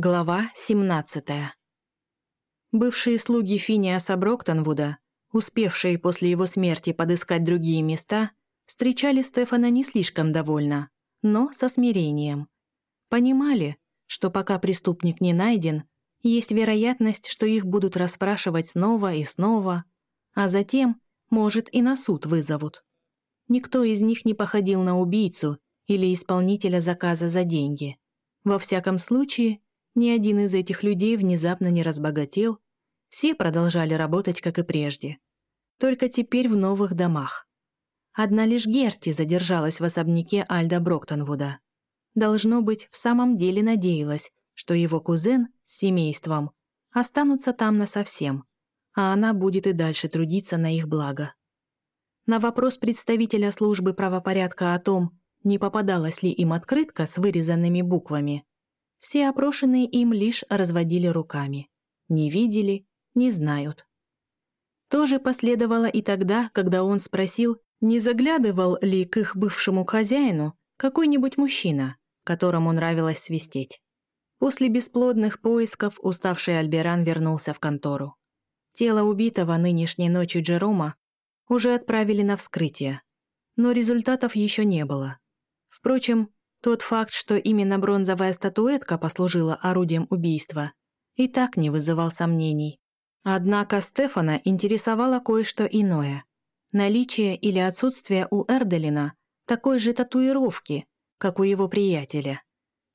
Глава 17 Бывшие слуги Финиаса Броктонвуда, успевшие после его смерти подыскать другие места, встречали Стефана не слишком довольно, но со смирением. Понимали, что пока преступник не найден, есть вероятность, что их будут расспрашивать снова и снова, а затем, может, и на суд вызовут. Никто из них не походил на убийцу или исполнителя заказа за деньги. Во всяком случае, ни один из этих людей внезапно не разбогател, все продолжали работать, как и прежде. Только теперь в новых домах. Одна лишь Герти задержалась в особняке Альда Броктонвуда. Должно быть, в самом деле надеялась, что его кузен с семейством останутся там насовсем, а она будет и дальше трудиться на их благо. На вопрос представителя службы правопорядка о том, не попадалась ли им открытка с вырезанными буквами, все опрошенные им лишь разводили руками. Не видели, не знают. То же последовало и тогда, когда он спросил, не заглядывал ли к их бывшему хозяину какой-нибудь мужчина, которому нравилось свистеть. После бесплодных поисков уставший Альберан вернулся в контору. Тело убитого нынешней ночью Джерома уже отправили на вскрытие, но результатов еще не было. Впрочем, тот факт, что именно бронзовая статуэтка послужила орудием убийства, и так не вызывал сомнений. Однако Стефана интересовало кое-что иное. Наличие или отсутствие у Эрделина такой же татуировки, как у его приятеля.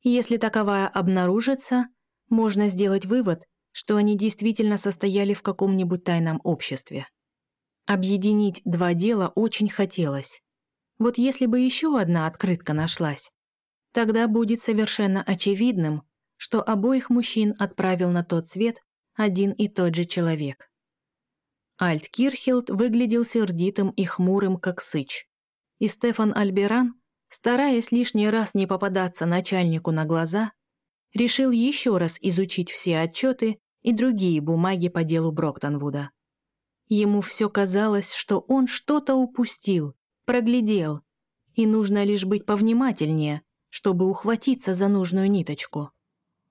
Если таковая обнаружится, можно сделать вывод, что они действительно состояли в каком-нибудь тайном обществе. Объединить два дела очень хотелось. Вот если бы еще одна открытка нашлась, Тогда будет совершенно очевидным, что обоих мужчин отправил на тот свет один и тот же человек. Альт Кирхилд выглядел сердитым и хмурым, как сыч. И Стефан Альберан, стараясь лишний раз не попадаться начальнику на глаза, решил еще раз изучить все отчеты и другие бумаги по делу Броктонвуда. Ему все казалось, что он что-то упустил, проглядел, и нужно лишь быть повнимательнее, чтобы ухватиться за нужную ниточку.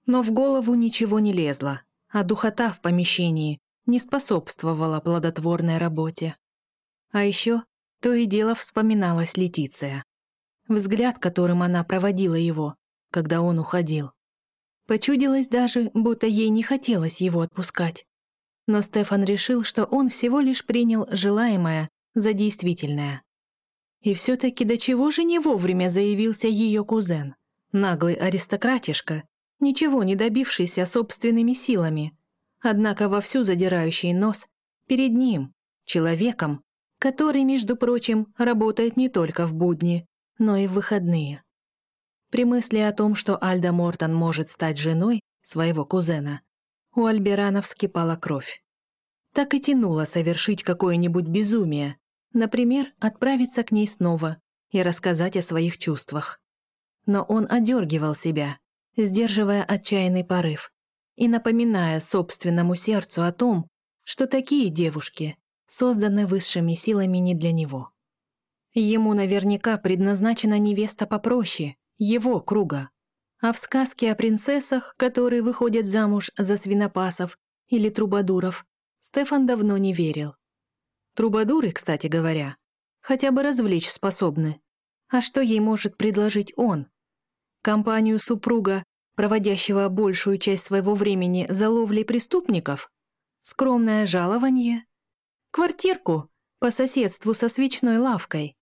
Но в голову ничего не лезло, а духота в помещении не способствовала плодотворной работе. А еще то и дело вспоминалась Летиция. Взгляд, которым она проводила его, когда он уходил. Почудилось даже, будто ей не хотелось его отпускать. Но Стефан решил, что он всего лишь принял желаемое за действительное. И все-таки до чего же не вовремя заявился ее кузен? Наглый аристократишка, ничего не добившийся собственными силами, однако вовсю задирающий нос перед ним, человеком, который, между прочим, работает не только в будни, но и в выходные. При мысли о том, что Альда Мортон может стать женой своего кузена, у Альберана вскипала кровь. Так и тянуло совершить какое-нибудь безумие, Например, отправиться к ней снова и рассказать о своих чувствах. Но он одергивал себя, сдерживая отчаянный порыв и напоминая собственному сердцу о том, что такие девушки созданы высшими силами не для него. Ему наверняка предназначена невеста попроще, его круга. А в сказке о принцессах, которые выходят замуж за свинопасов или трубадуров, Стефан давно не верил. Трубадуры, кстати говоря, хотя бы развлечь способны. А что ей может предложить он? Компанию супруга, проводящего большую часть своего времени за ловлей преступников? Скромное жалование? Квартирку по соседству со свечной лавкой?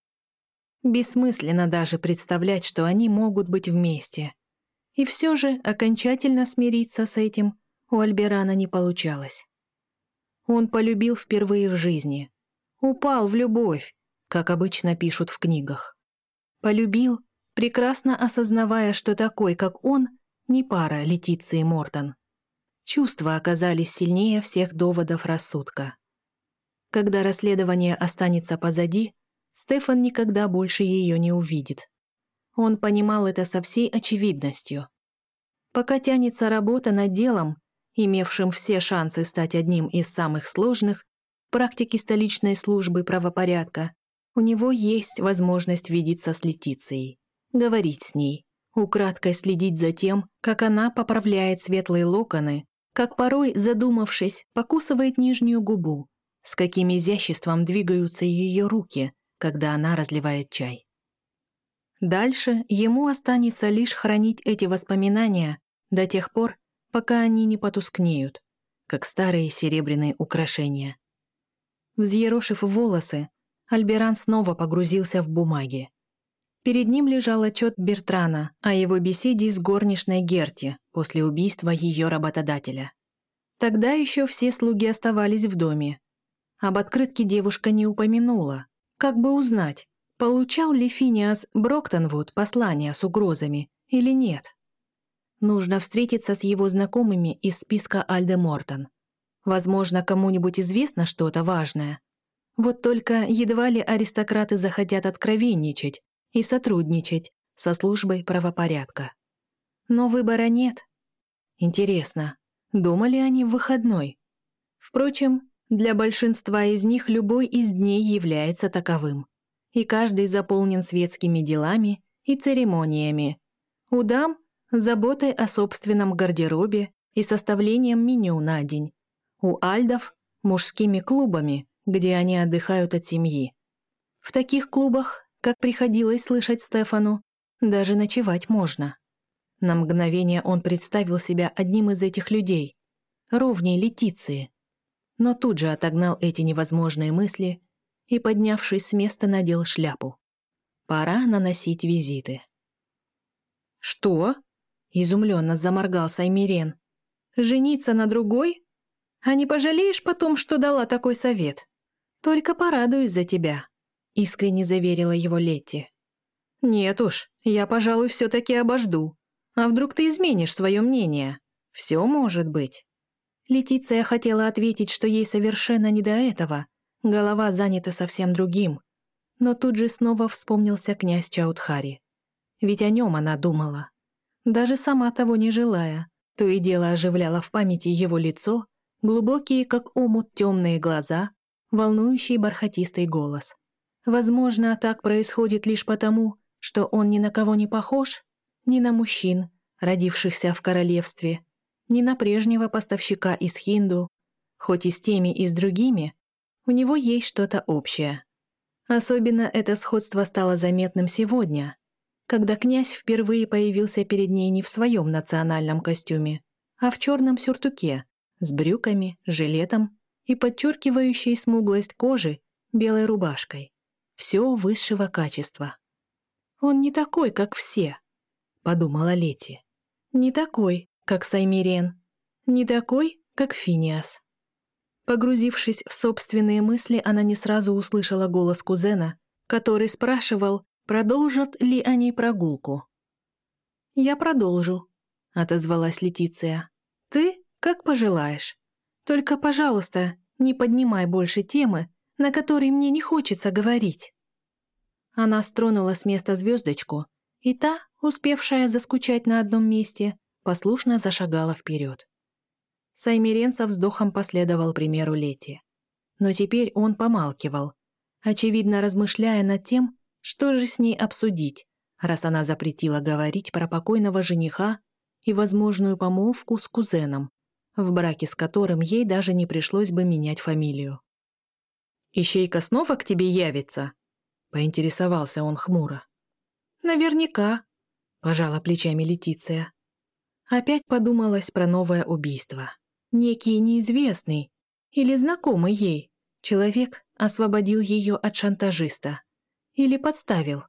Бессмысленно даже представлять, что они могут быть вместе. И все же окончательно смириться с этим у Альберана не получалось. Он полюбил впервые в жизни. Упал в любовь, как обычно пишут в книгах. Полюбил, прекрасно осознавая, что такой, как он, не пара Летиции Мортон. Чувства оказались сильнее всех доводов рассудка. Когда расследование останется позади, Стефан никогда больше ее не увидит. Он понимал это со всей очевидностью. Пока тянется работа над делом, имевшим все шансы стать одним из самых сложных, практике столичной службы правопорядка, у него есть возможность видеться с Летицией, говорить с ней, украдкой следить за тем, как она поправляет светлые локоны, как порой, задумавшись, покусывает нижнюю губу, с каким изяществом двигаются ее руки, когда она разливает чай. Дальше ему останется лишь хранить эти воспоминания до тех пор, пока они не потускнеют, как старые серебряные украшения. Взъерошив волосы, Альберан снова погрузился в бумаги. Перед ним лежал отчет Бертрана о его беседе с горничной Герти после убийства ее работодателя. Тогда еще все слуги оставались в доме. Об открытке девушка не упомянула. Как бы узнать, получал ли Финиас Броктонвуд послание с угрозами или нет. Нужно встретиться с его знакомыми из списка Альде Мортон. Возможно, кому-нибудь известно что-то важное. Вот только едва ли аристократы захотят откровенничать и сотрудничать со службой правопорядка. Но выбора нет. Интересно, думали они в выходной? Впрочем, для большинства из них любой из дней является таковым. И каждый заполнен светскими делами и церемониями. У дам – заботой о собственном гардеробе и составлением меню на день. У альдов – мужскими клубами, где они отдыхают от семьи. В таких клубах как приходилось слышать Стефану, даже ночевать можно. На мгновение он представил себя одним из этих людей, ровней Летиции, но тут же отогнал эти невозможные мысли и, поднявшись с места, надел шляпу. Пора наносить визиты. «Что?» — изумленно заморгал Саймирен. «Жениться на другой? А не пожалеешь потом, что дала такой совет? Только порадуюсь за тебя». — искренне заверила его Летти. «Нет уж, я, пожалуй, все-таки обожду. А вдруг ты изменишь свое мнение? Все может быть». Летиция хотела ответить, что ей совершенно не до этого. Голова занята совсем другим. Но тут же снова вспомнился князь Чаудхари. Ведь о нем она думала. Даже сама того не желая, то и дело оживляла в памяти его лицо, глубокие, как омут, темные глаза, волнующий бархатистый голос. Возможно, так происходит лишь потому, что он ни на кого не похож, ни на мужчин, родившихся в королевстве, ни на прежнего поставщика из Хинду, хоть и с теми, и с другими, у него есть что-то общее. Особенно это сходство стало заметным сегодня, когда князь впервые появился перед ней не в своем национальном костюме, а в черном сюртуке, с брюками, жилетом и подчеркивающей смуглость кожи белой рубашкой. Все высшего качества. «Он не такой, как все», — подумала Лети. «Не такой, как Саймирен. Не такой, как Финиас». Погрузившись в собственные мысли, она не сразу услышала голос кузена, который спрашивал, продолжат ли они прогулку. «Я продолжу», — отозвалась Летиция. «Ты как пожелаешь. Только, пожалуйста, не поднимай больше темы, на которой мне не хочется говорить». Она стронула с места звездочку, и та, успевшая заскучать на одном месте, послушно зашагала вперед. Саймирен со вздохом последовал примеру Лети. Но теперь он помалкивал, очевидно размышляя над тем, что же с ней обсудить, раз она запретила говорить про покойного жениха и возможную помолвку с кузеном, в браке с которым ей даже не пришлось бы менять фамилию. «Ищейка снова к тебе явится?» — поинтересовался он хмуро. «Наверняка», — пожала плечами Летиция. Опять подумалось про новое убийство. Некий неизвестный или знакомый ей человек освободил ее от шантажиста. Или подставил.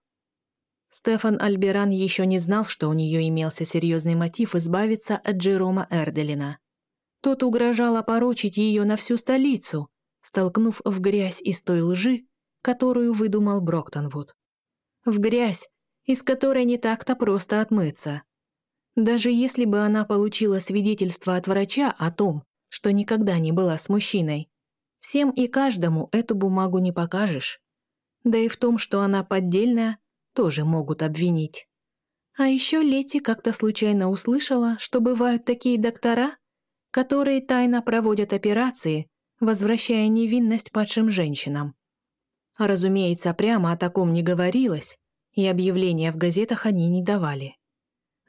Стефан Альберан еще не знал, что у нее имелся серьезный мотив избавиться от Джерома Эрделина. Тот угрожал опорочить ее на всю столицу, столкнув в грязь из той лжи, которую выдумал Броктонвуд. В грязь, из которой не так-то просто отмыться. Даже если бы она получила свидетельство от врача о том, что никогда не была с мужчиной, всем и каждому эту бумагу не покажешь. Да и в том, что она поддельная, тоже могут обвинить. А еще Летти как-то случайно услышала, что бывают такие доктора, которые тайно проводят операции, возвращая невинность падшим женщинам. Разумеется, прямо о таком не говорилось, и объявления в газетах они не давали.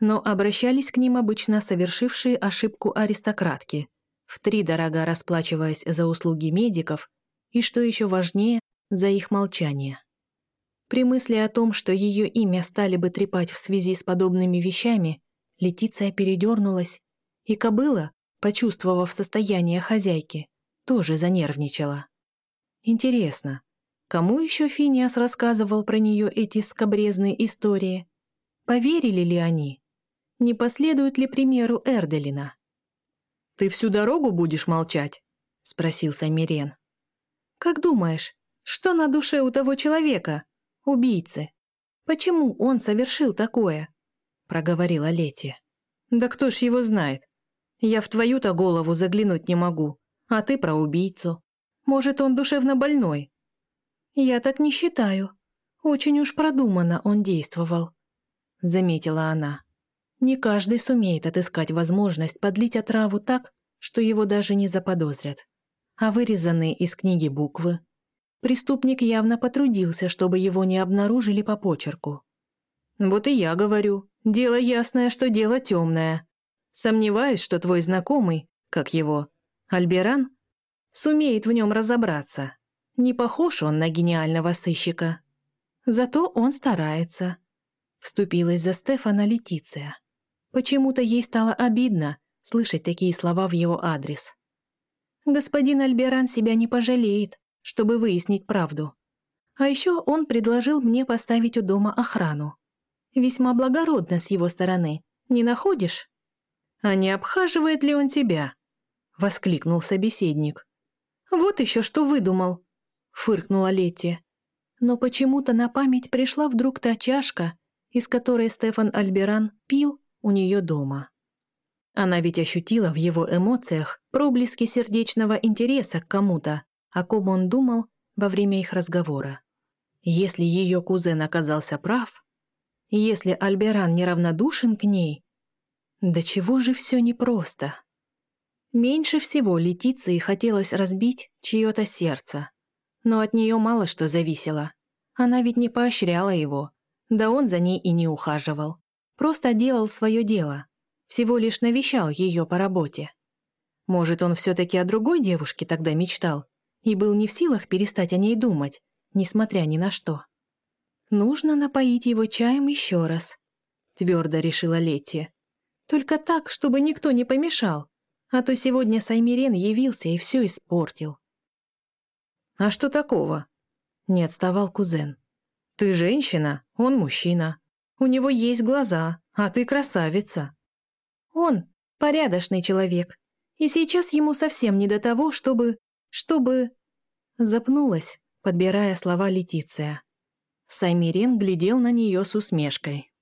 но обращались к ним обычно совершившие ошибку аристократки, втридорога расплачиваясь за услуги медиков и, что еще важнее, за их молчание. При мысли о том, что ее имя стали бы трепать в связи с подобными вещами, Летиция передернулась, и кобыла, почувствовав состояние хозяйки, тоже занервничала. Интересно, кому еще Финиас рассказывал про нее эти скобрезные истории? Поверили ли они? Не последуют ли примеру Эрделина? «Ты всю дорогу будешь молчать?» — спросил Самирен. «Как думаешь, что на душе у того человека, убийцы? Почему он совершил такое?» — проговорила Лети. «Да кто ж его знает? Я в твою-то голову заглянуть не могу, а ты про убийцу. Может, он душевно больной?» «Я так не считаю. Очень уж продуманно он действовал», — заметила она. Не каждый сумеет отыскать возможность подлить отраву так, что его даже не заподозрят. А вырезанные из книги буквы? Преступник явно потрудился, чтобы его не обнаружили по почерку. «Вот и я говорю. Дело ясное, что дело темное. Сомневаюсь, что твой знакомый, как его, Альберан, сумеет в нем разобраться. Не похож он на гениального сыщика. Зато он старается». Вступилась за Стефана Летиция. Почему-то ей стало обидно слышать такие слова в его адрес. Господин Альберан себя не пожалеет, чтобы выяснить правду. А еще он предложил мне поставить у дома охрану. Весьма благородно с его стороны, не находишь? А не обхаживает ли он тебя? Воскликнул собеседник. Вот еще что выдумал, фыркнула Летти. Но почему-то на память пришла вдруг та чашка, из которой Стефан Альберан пил у нее дома. Она ведь ощутила в его эмоциях проблески сердечного интереса к кому-то, о ком он думал во время их разговора. Если ее кузен оказался прав, если Альберан неравнодушен к ней, до чего же все непросто. Меньше всего Летиции хотелось разбить чье-то сердце, но от нее мало что зависело. Она ведь не поощряла его, да он за ней и не ухаживал. Просто делал свое дело, всего лишь навещал ее по работе. Может, он все-таки о другой девушке тогда мечтал и был не в силах перестать о ней думать, несмотря ни на что. Нужно напоить его чаем еще раз, твердо решила Летти. Только так, чтобы никто не помешал, а то сегодня Саймирен явился и все испортил. «А что такого?» — не отставал кузен. «Ты женщина, он мужчина. У него есть глаза, а ты красавица. Он порядочный человек, и сейчас ему совсем не до того, чтобы... чтобы...» Запнулась, подбирая слова Летиция. Саймирен глядел на нее с усмешкой.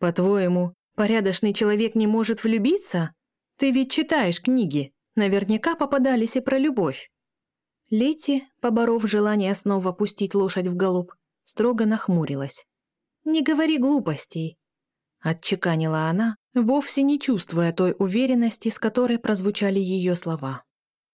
«По-твоему, порядочный человек не может влюбиться? Ты ведь читаешь книги, наверняка попадались и про любовь». Лети, поборов желание снова пустить лошадь в галоп, строго нахмурилась. «Не говори глупостей», — отчеканила она, вовсе не чувствуя той уверенности, с которой прозвучали ее слова.